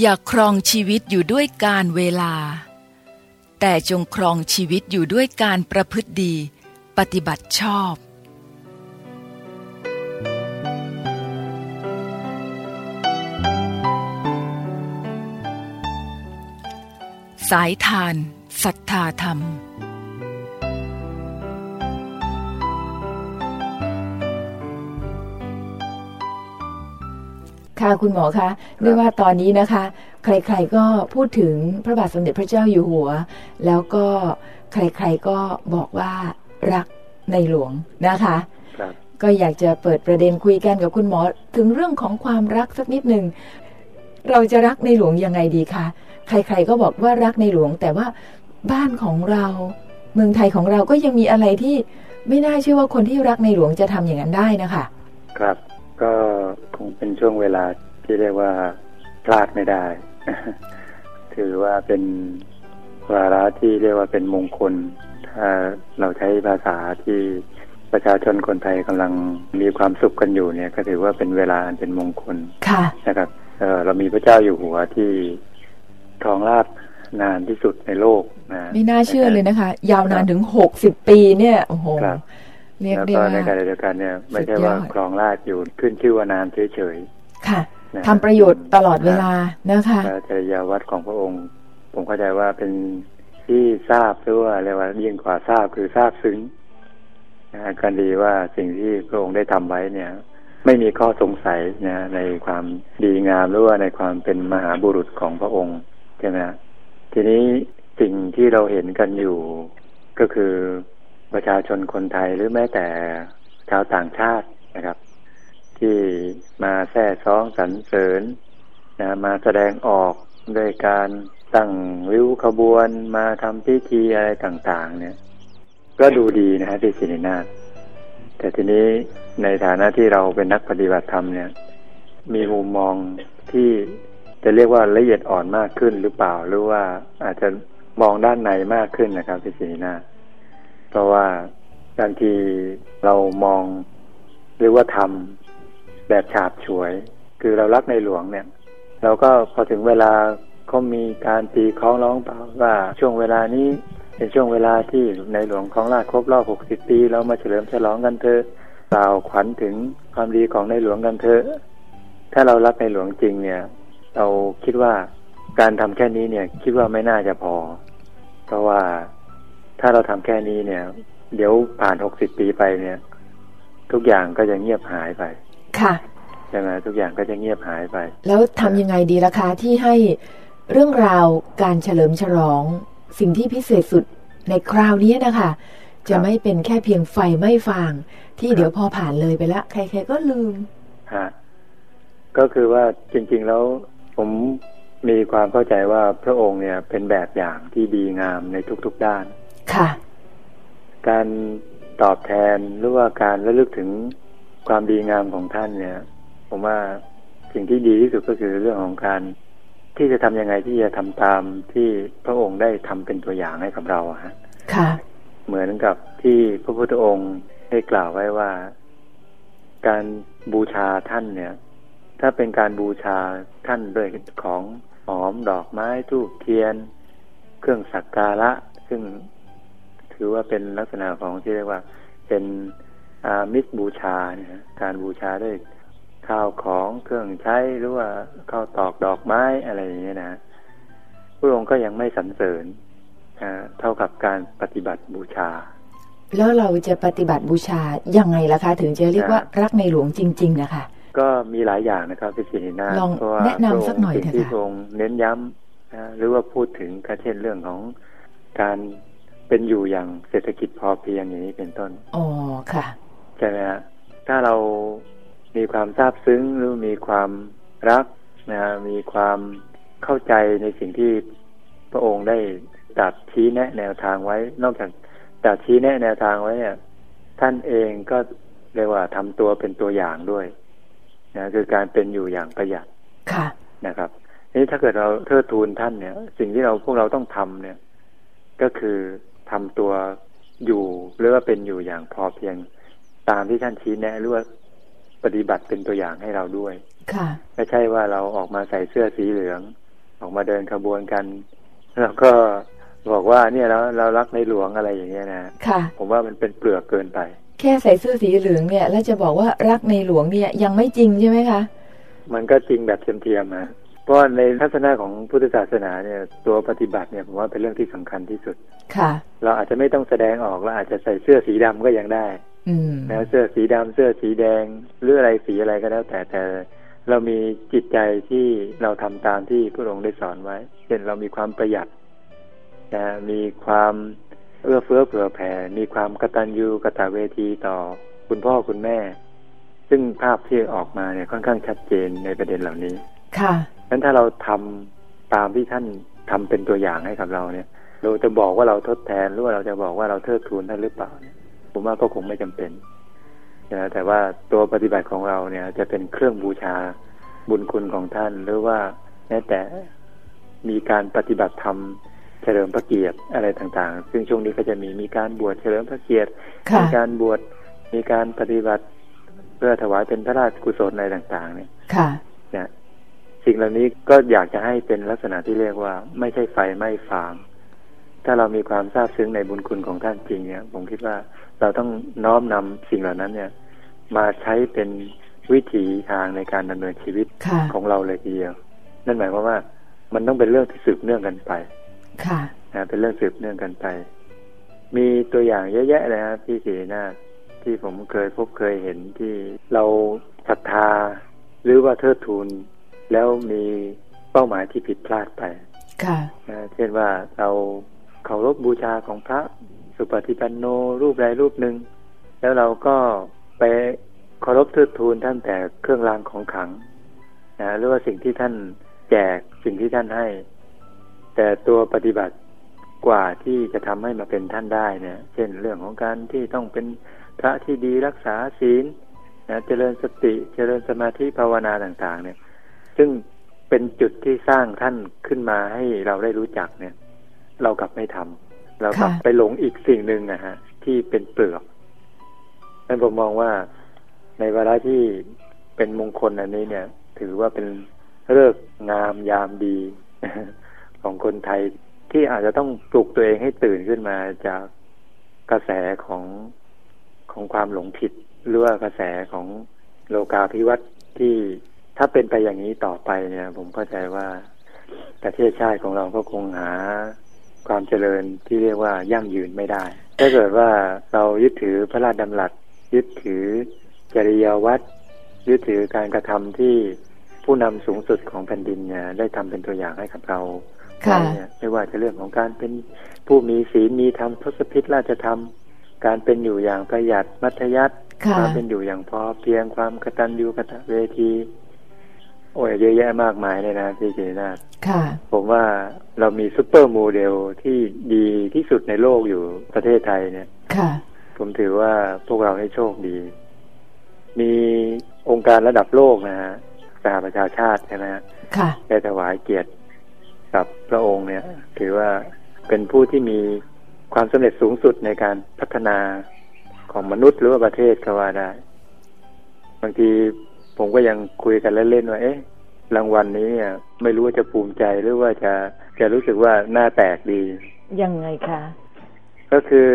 อย่าครองชีวิตอยู่ด้วยการเวลา แต่จงครองชีวิตอยู่ด้วยการประพฤติดี ปฏิบัติชอบ สายทานศรัทธาธรรม ค่ะคุณหมอคะเรียกว่าตอนนี้นะคะ ใครๆก็พูดถึงพระบาทสมเด็จพระเจ้าอยู่หัว แล้วก็ใครๆก็บอกว่ารักในหลวงนะคะครับก็อยากจะเปิดประเด็นคุยกันกับคุณหมอถึงเรื่องของความรักสักนิดหนึ่งเราจะรักในหลวงยังไงดีคะใคร ๆก็บอกว่ารักในหลวง แต่ว่าบ้านของเรา เมืองไทยของเราก็ยังมีอะไรที่ไม่น่าเชื่อว่าคนที่รักในหลวงจะทำอย่างนั้นได้นะคะ ครับ ก็คงเป็นช่วงเวลาที่เรียกว่าพลาดไม่ได้ ถือว่าเป็นวาระที่เรียกว่าเป็นมงคล ถ้าเราใช้ภาษาที่ประชาชนคนไทยกำลังมีความสุขกันอยู่เนี่ย ก็ถือว่าเป็นเวลาอันเป็นมงคลค่ะนะครับเอ่อเรามีพระเจ้าอยู่หัวที่ครองราชย์นานที่สุดในโลกนะไม่น่าเชื่อเลยนะคะ ยาวนานถึงหกสิบปีเนี่ยโอ้โหครับเรียก แล้วได้ก็ว่าในขณะเดียวกันเนี่ย ไม่ใช่สุดยอดว่าครองราชย์อยู่ขึ้นชื่อว่านานเฉยค่ะๆนะทำประโยชน์ตลอดเวลานะคะพระจริยวัตรของพระองค์ ผมเข้าใจว่าเป็นที่ทราบหรือว่าเรียกว่ายิ่งกว่าทราบคือทราบซึ้งนะฮะกันดีว่าสิ่งที่พระองค์ได้ทำไว้เนี่ย ไม่มีข้อสงสัยนะในความดีงามหรือว่าในความเป็นมหาบุรุษของพระองค์ใช่ไหมฮะทีนี้สิ่งที่เราเห็นกันอยู่ก็คือ ประชาชนคนไทยหรือแม้แต่ชาวต่างชาตินะครับ ที่มาแท้ซ้องสรรเสริญนะมาแสดงออกด้วยการตั้งริ้วขบวนมาทำพิธีอะไรต่าง ๆ เนี่ย ก็ดูดีนะฮะที่ศิรินาถแต่ทีนี้ในฐานะที่เราเป็นนักปฏิบัติธรรมเนี่ย มีมุมมองที่จะเรียกว่าละเอียดอ่อนมากขึ้นหรือเปล่า หรือว่าอาจจะมองด้านในมากขึ้นนะครับที่ศิรินาถ เพราะว่าบางทีเรามองหรือว่าทำแบบฉาบฉวย คือเรารักในหลวงเนี่ย เราก็พอถึงเวลาเขามีการตีคล้องร้องเปล่าว่าช่วงเวลานี้เป็นช่วงเวลาที่ในหลวงของราชครบรอบ 60 ปี เรามาเฉลิมฉลองกันเถอะกล่าวขวัญถึงความดีของในหลวงกันเถอะ ถ้าเรารักในหลวงจริงเนี่ย เราคิดว่าการทำแค่นี้เนี่ย คิดว่าไม่น่าจะพอ เพราะว่า ถ้าเราทำแค่นี้เนี่ย เดี๋ยวผ่าน60ปีไปเนี่ย ทุกอย่างก็จะเงียบหายไป ค่ะใช่ไหมทุกอย่างก็จะเงียบหายไป แล้วทำยังไงดีล่ะคะที่ให้เรื่องราวการเฉลิมฉลอง สิ่งที่พิเศษสุดในคราวนี้นะคะ จะไม่เป็นแค่เพียงไฟไม่ฟาง ที่เดี๋ยวพอผ่านเลยไปละใครๆก็ลืมฮะก็คือว่าจริง ๆแล้วผมมีความเข้าใจว่าพระองค์เนี่ยเป็นแบบอย่างที่ดีงามในทุกๆด้าน ค่ะ การตอบแทนหรือว่าการระลึกถึงความดีงามของท่านเนี่ย ผมว่าสิ่งที่ดีที่สุดก็คือเรื่องของการที่จะทำยังไงที่จะทำตามที่พระองค์ได้ทำเป็นตัวอย่างให้กับเราอะฮะค่ะ เหมือนกับที่พระพุทธองค์ได้กล่าวไว้ว่า การบูชาท่านเนี่ย ถ้าเป็นการบูชาท่านด้วยของหอมดอกไม้ทูบเทียน เครื่องสักการะ ซึ่ง ถือว่าเป็นลักษณะของที่เรียกว่าเป็นอามิสบูชาเนี่ยนะการบูชาด้วยข้าวของเครื่องใช้หรือว่าข้าวตอกดอกไม้อะไรอย่างเงี้ยนะพระองค์ก็ยังไม่สรรเสริญอ่าเท่ากับการปฏิบัติบูชา แล้วเราจะปฏิบัติบูชายังไงล่ะคะ ถึงจะเรียกว่ารักในหลวงจริง ๆ นะคะ ก็มีหลายอย่างนะครับพี่ศิรินาถลองเพราะว่าแนะนำสักหน่อยพระงค์เถอะที่ค่ะพระองค์เน้นย้ำนะหรือว่าพูดถึงก็เช่นเรื่องของการ เป็นอยู่อย่างเศรษฐกิจพอเพียงอย่างนี้เป็นต้นอ๋อค่ะใช่ไหมฮะถ้าเรามีความซาบซึ้งหรือมีความรักนะฮะมีความเข้าใจในสิ่งที่พระองค์ได้ตรัดชี้แนะแนวทางไว้ นอกจากตรัดชี้แนะแนวทางไว้เนี่ย ท่านเองก็เรียกว่าทำตัวเป็นตัวอย่างด้วยนะคือการเป็นอยู่อย่างประหยัดค่ะนะครับนี่ถ้าเกิดเราเทิดทูนท่านเนี่ย สิ่งที่เราพวกเราต้องทำเนี่ย ก็คือ ทำตัวอยู่หรือว่าเป็นอยู่อย่างพอเพียงตามที่ท่านชี้แนะหรือว่าปฏิบัติเป็นตัวอย่างให้เราด้วย ค่ะ ไม่ใช่ว่าเราออกมาใส่เสื้อสีเหลือง ออกมาเดินขบวนกัน แล้วก็บอกว่าเนี่ยเราเรารักในหลวงอะไรอย่างเงี้ยนะค่ะ ผมว่ามันเป็นเปลือกเกินไป แค่ใส่เสื้อสีเหลืองเนี่ย แล้วจะบอกว่ารักในหลวงเนี่ยยังไม่จริงใช่ไหมคะ มันก็จริงแบบเทียมๆนะ เพราะในทัศนะของพุทธศาสนาเนี่ยตัวปฏิบัติเนี่ยผมว่าเป็นเรื่องที่สำคัญที่สุด ค่ะ เราอาจจะไม่ต้องแสดงออกเราอาจจะใส่เสื้อสีดำก็ยังได้อืมนะเสื้อสีดำเสื้อสีแดง หรืออะไรสีอะไรก็แล้ว แต่แต่เรามีจิตใจที่เราทำตามที่พระองค์ได้สอนไว้ เช่นเรามีความประหยัดนะมีความเอื้อเฟื้อเผื่อแผ่ มีความกตัญญูกตเวทีต่อคุณพ่อคุณแม่ ซึ่งภาพที่ออกมาเนี่ยค่อนข้างชัดเจนในประเด็นเหล่านี้ ค่ะ นั้นถ้าเราทำตามที่ท่านทำเป็นตัวอย่างให้กับเราเนี่ย เราจะบอกว่าเราทดแทนหรือว่าเราจะบอกว่าเราเทิดทูนท่านหรือเปล่าเนี่ยผมว่าก็คงไม่จำเป็นนะแต่ว่าตัวปฏิบัติของเราเนี่ย จะเป็นเครื่องบูชาบุญคุณของท่าน หรือว่าแม้แต่มีการปฏิบัติธรรมเฉลิมพระเกียรติอะไรต่างๆ ซึ่งช่วงนี้ก็จะมีมีการบวชเฉลิมพระเกียรติค่ะมีการบวชมีการปฏิบัติเพื่อถวายเป็นพระราชกุศลอะไรต่าง ๆ เนี่ยค่ะเนี่ย สิ่งเหล่านี้ก็อยากจะให้เป็นลักษณะที่เรียกว่า ไม่ใช่ไฟไม่ฟาง ถ้าเรามีความซาบซึ้งในบุญคุณของท่านจริงเนี่ย ผมคิดว่าเราต้องน้อมนำสิ่งเหล่านั้นเนี่ย มาใช้เป็นวิถีทางในการดำเนินชีวิตค่ะของเราเลยทีเดียว นั่นหมายความว่ามันต้องเป็นเรื่องที่สืบเนื่องกันไป ค่ะนะเป็นเรื่องสืบเนื่องกันไป มีตัวอย่างเยอะแยะเลยครับพี่สีนาถที่ผมเคยพบเคยเห็นที่เราศรัทธาหรือว่าเทิดทูน แล้วมีเป้าหมายที่ผิดพลาดไปค่ะนะเช่นว่าเราเคารพบูชาของพระสุปฏิปันโนรูปใดรูปหนึ่งแล้วเราก็ไปเคารพเทิดทูนท่านแต่เครื่องรางของขลังนะหรือว่าสิ่งที่ท่านแจกสิ่งที่ท่านให้ แต่ตัวปฏิบัติกว่าที่จะทำให้มาเป็นท่านได้เนี่ย เช่นเรื่องของการที่ต้องเป็นพระที่ดีรักษาศีลนะเจริญสติเจริญสมาธิภาวนาต่าง ๆ เนี่ย ซึ่งเป็นจุดที่สร้างท่านขึ้นมาให้เราได้รู้จักเนี่ย เรากลับไม่ทำเรากลับค่ะไปหลงอีกสิ่งหนึ่งนะฮะ ที่เป็นเปลือกนั้นผมมองว่าในเวลาที่เป็นมงคลอันนี้เนี่ย ถือว่าเป็นเลิกษ์งามยามดีของคนไทยที่อาจจะต้องปลุกตัวเองให้ตื่นขึ้นมาจากกระแสของของความหลงผิด หรือว่ากระแสของโลกาภิวัตน์ที่ ถ้าเป็นไปอย่างนี้ต่อไปเนี่ย ผมเข้าใจว่าประเทศชาติของเราก็คงหาความเจริญที่เรียกว่ายั่งยืนไม่ได้ ถ้าเกิดว่าเรายึดถือพระราชดำรัส ยึดถือจริยวัตรยึดถือการกระทำที่ผู้นำสูงสุดของแผ่นดินเนี่ยได้ทำเป็นตัวอย่างให้กับเราค่ะไว้เนี่ยไม่ว่าจะเรื่องของการเป็นผู้มีศีลมีธรรมทศพิธราชธรรม การเป็นอยู่อย่างประหยัดมัธยัติค่ะความเป็นอยู่อย่างพอเพียงความกตัญญูกตเวที โอ้ยเยอะแยะมากมายเลยนะพี่เจนาถค่ะ ผมว่าเรามีซูเปอร์โมเดลที่ดีที่สุดในโลกอยู่ประเทศไทยเนี่ยค่ะ ผมถือว่าพวกเราให้โชคดี มีองค์การระดับโลกนะฮะสหประชาชาติใช่ไหมฮะค่ะได้ถวายเกียรติกับพระองค์เนี่ย ถือว่าเป็นผู้ที่มีความสำเร็จสูงสุดในการพัฒนาของมนุษย์หรือว่าประเทศก็ว่าได้ บางที ผมก็ยังคุยกันเล่นๆว่าเอ๊ะรางวัลนี้เนี่ยไม่รู้ว่าจะภูมิใจหรือว่าจะจะรู้สึกว่าหน้าแตกดี ยังไงคะ ก็คือ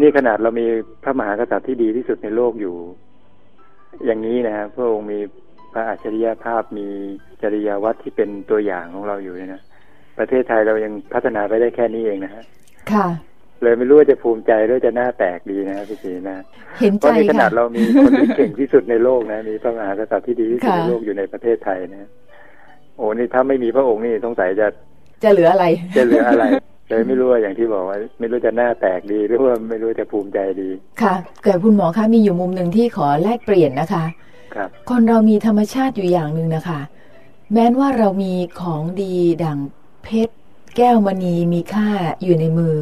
นี่ขนาดเรามีพระมหากษัตริย์ที่ดีที่สุดในโลกอยู่ อย่างนี้นะฮะพระองค์มีพระอัจฉริยภาพมีจริยวัตรที่เป็นตัวอย่างของเราอยู่เนี่ยนะประเทศไทยเรายังพัฒนาไปได้แค่นี้เองนะฮะค่ะ เลยไม่รู้ว่าจะภูมิใจหรือจะหน้าแตกดีนะพี่ศรีนะเห็นเพใจราะในขนาค่ะดเรามีคนที่เก่งที่สุดในโลกนะมีพระมหากษัตริย์ที่ดีที่สุดค่ะในโลกอยู่ในประเทศไทยนะโอ้นี่ถ้าไม่มีพระองค์นี่สงสัยจะจะเหลืออะไร จะเหลืออะไรเลยไม่รู้ว่าอย่างที่บอกว่า ไม่รู้จะหน้าแตกดีหรือว่าไม่รู้จะภูมิใจดีค่ะแต่คุณหมอคะมีอยู่มุมหนึ่งที่ขอแลกเปลี่ยนนะคะครับคนเรามีธรรมชาติอยู่อย่างหนึ่งนะคะ แม้นว่าเรามีของดีดั่งเพชร แก้วมณีมีค่าอยู่ในมือ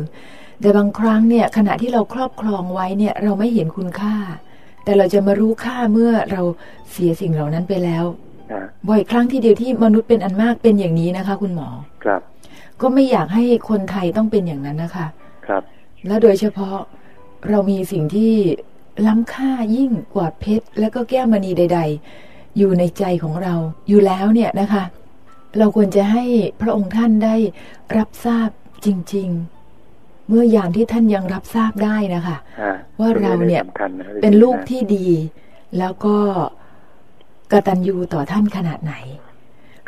แต่บางครั้งเนี่ยขณะที่เราครอบครองไว้เนี่ยเราไม่เห็นคุณค่า แต่เราจะมารู้ค่าเมื่อเราเสียสิ่งเหล่านั้นไปแล้วอ่าบ่อยครั้งทีเดียวที่มนุษย์เป็นอันมากเป็นอย่างนี้นะคะ คุณหมอครับ ก็ไม่อยากให้คนไทยต้องเป็นอย่างนั้นนะคะครับ และโดยเฉพาะเรามีสิ่งที่ล้ำค่ายิ่งกว่าเพชร และก็แก้วมณีใด ๆ อยู่ในใจของเราอยู่แล้วเนี่ยนะคะ เราควรจะให้พระองค์ท่านได้รับทราบจริง ๆ เมื่อยามที่ท่านยังรับทราบได้นะคะอ่ว่าเราเนี่ยสำคัญะเป็นลูกที่ดี แล้วก็กตัญญูต่อท่านขนาดไหน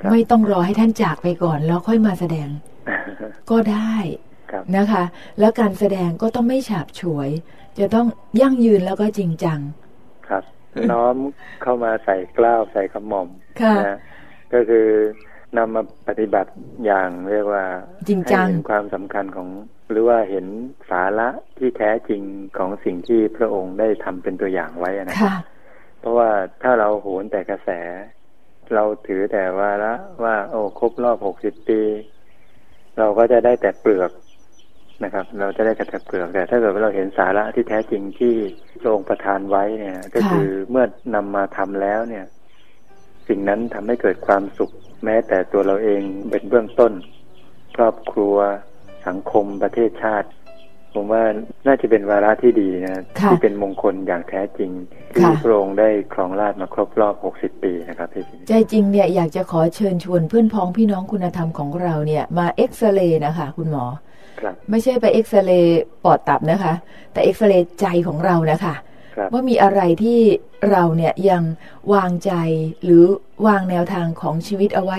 ครับไม่ต้องรอให้ท่านจากไปก่อน แล้วค่อยมาแสดง ก็ได้ครับนะคะ แล้วการแสดงก็ต้องไม่ฉาบฉวย จะต้องยั่งยืนแล้วก็จริงจัง ครับ น้อมเข้ามาใส่กล้าวใส่ขมอมค่ะนะก็คือ นำมาปฏิบัติอย่างเรียกว่าจริงจังให้เห็นความสำคัญของ หรือว่าเห็นสาระที่แท้จริงของสิ่งที่พระองค์ได้ทำเป็นตัวอย่างไว้อะนะค่ะเพราะว่าถ้าเราโหนแต่กระแส เราถือแต่ว่าละว่า โอ้ครบรอบหกสิบปี เราก็จะได้แต่เปลือกนะครับ เราจะได้แต่เปลือกแต่ถ้าเกิดว่าเราเห็นสาระที่แท้จริงที่พระองค์ประทานไว้เนี่ย ก็ค่ะคือเมื่อนำมาทำแล้วเนี่ย สิ่งนั้นทำให้เกิดความสุข แม้แต่ตัวเราเองเป็นเบื้องต้น ครอบครัวสังคมประเทศชาติ ผมว่าน่าจะเป็นวาระที่ดีนะค่ะที่เป็นมงคลอย่างแท้จริงที่ค่ะพระองค์ได้ครองราชย์มาครบรอบ 60 ปีนะครับพี่ใจจริงเนี่ยอยากจะขอเชิญชวนเพื่อนพ้องพี่น้องคุณธรรมของเราเนี่ยมาเอ็กซเรย์นะคะ คุณหมอครับไม่ใช่ไปเอ็กซเรย์ปอดตับนะคะ แต่เอ็กซเรย์ใจของเรานะคะครับ ว่ามีอะไรที่เราเนี่ยยังวางใจหรือวางแนวทางของชีวิตเอาไว้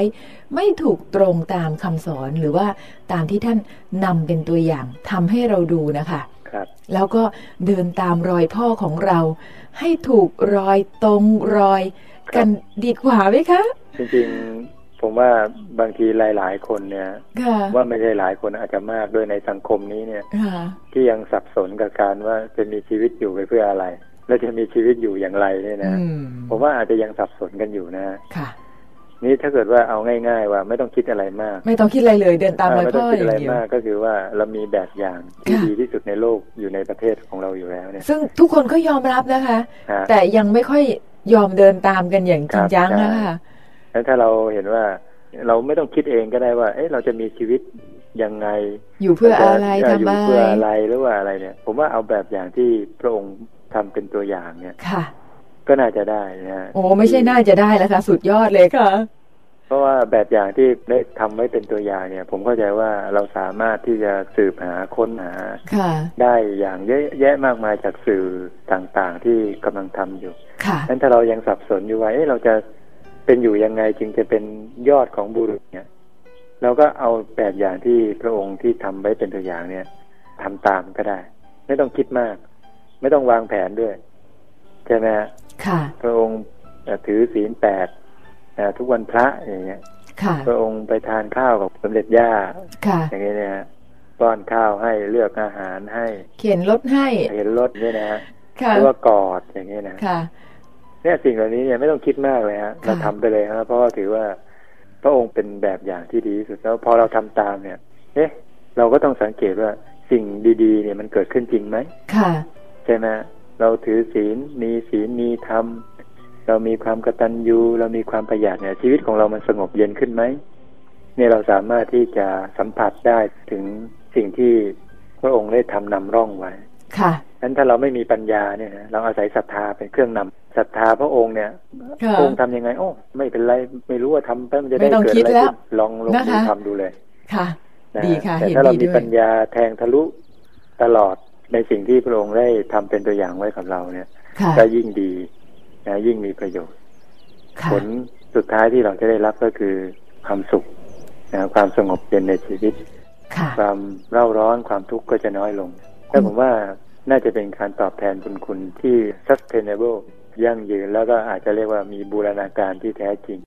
ไม่ถูกตรงตามคำสอนหรือว่าตามที่ท่านนำเป็นตัวอย่างทำให้เราดูนะคะครับแล้วก็เดินตามรอยพ่อของเรา ให้ถูกรอยตรงรอยกันดีกว่าไหมคะ จริงๆ ผมว่าบางทีหลาย ๆ คนเนี่ยค่ะว่าไม่ใช่หลายคนอาจจะมากด้วยในสังคมนี้เนี่ยค่ะที่ยังสับสนกับการว่าจะมีชีวิตอยู่ไปเพื่ออะไร และจะมีชีวิตอยู่อย่างไรเนี่ยนะอืมผมว่าอาจจะยังสับสนกันอยู่นะค่ะนี่ถ้าเกิดว่าเอาง่าย ๆ ว่าไม่ต้องคิดอะไรมาก ไม่ต้องคิดอะไรเลย เดินตามรอยไม่พ่ต้อองคิดอย่าอะไรงเดียวมากก็คือว่าเรามีแบบอย่างที่ค่ะดีที่สุดในโลกอยู่ในประเทศของเราอยู่แล้วเนี่ย ซึ่งทุกคนก็ยอมรับนะคะฮะแต่ยังไม่ค่อยยอมเดินตามกันอย่างจริงจังครับนะคะแล้วถ้าเราเห็นว่าเราไม่ต้องคิดเองก็ได้ว่า เอ๊ะเราจะมีชีวิตยังไง อยู่เพื่ออะไรเาจทำยู่อะเพื่อไรอะไรหรือว่าอะไรเนี่ย ผมว่าเอาแบบอย่างที่พระองค์ ทำเป็นตัวอย่างเนี่ยค่ะ ก็น่าจะได้นะฮะโอ้ไม่ใช่น่าจะได้แล้วค่ะ สุดยอดเลยค่ะ เพราะว่าแบบอย่างที่ได้ทำไว้เป็นตัวอย่างเนี่ย ผมเข้าใจว่าเราสามารถที่จะสืบหาค้นหาค่ะ ได้อย่างเยอะแยะมากมายจากสื่อต่างๆ ที่กำลังทำอยู่ค่ะนั้นถ้าเรายังสับสนอยู่ว่าเอ๊ะเราจะเป็นอยู่ยังไงจึงจะเป็นยอดของบุรุษเนี่ยเราก็เอาแบบอย่างที่พระองค์ที่ทำไว้เป็นตัวอย่างเนี่ยทำตามก็ได้ ไม่ต้องคิดมาก ไม่ต้องวางแผนด้วยใช่ไหมฮะค่ะ พระองค์เอ่อถือศีลแปดเอ่อทุกวันพระอย่างเงี้ยค่ะพระองค์ไปทานข้าวกับสมเด็จย่าค่ะอย่างเงี้ยนะฮะป้อนข้าวให้เลือกอาหารให้ เขียนรถให้เห็นรถเนี่ยนะฮะค่ะหรือว่ากอดอย่างเงี้ยนะค่ะเนี่ยสิ่งเหล่านี้เนี่ยไม่ต้องคิดมากเลยฮะค่ะเราทำไปเลยฮะเพราะว่าถือว่าพระองค์เป็นแบบอย่างที่ดีที่สุดแล้วพอเราทำตามเนี่ย เอ๊ะ เราก็ต้องสังเกตว่าสิ่งดี ๆ เนี่ยมันเกิดขึ้นจริงไหมค่ะ ใช่ไหมเราถือศีลมีศีลมีธรรม เรามีความกตัญญูเรามีความประหยัดเนี่ย ชีวิตของเรามันสงบเย็นขึ้นไหมเนี่ยเราสามารถที่จะสัมผัสได้ถึงสิ่งที่พระองค์ได้ทำนำร่องไว้ ค่ะนั้นถ้าเราไม่มีปัญญาเนี่ยนะเราอาศัยศรัทธาเป็นเครื่องนำศรัทธาพระองค์เนี่ยค่ะพระองค์ทำยังไง โอ้ไม่เป็นไรไม่รู้ว่าทำไปมันจะไม่ได้ต้องเกิดคิดอะไรแล้วขึ้นลองลงนะมือคะทำดูเลย ค่ะนะดีค่ะแต่เห็นถ้าเราดีมีด้วยปัญญาแทงทะลุตลอด ในสิ่งที่พระองค์ได้ทำเป็นตัวอย่างไว้กับเราเนี่ยค่ะก็ยิ่งดีนะยิ่งมีประโยชน์ค่ะผลสุดท้ายที่เราจะได้รับก็คือความสุขนะความสงบเย็นในชีวิตค่ะความเร่าร้อนความทุกข์ก็จะน้อยลงแต่ผมว่าน่าจะเป็นการตอบแทนบุญคุณที่ sustainable ยั่งยืนแล้วก็อาจจะเรียกว่ามีบูรณาการที่แท้จริง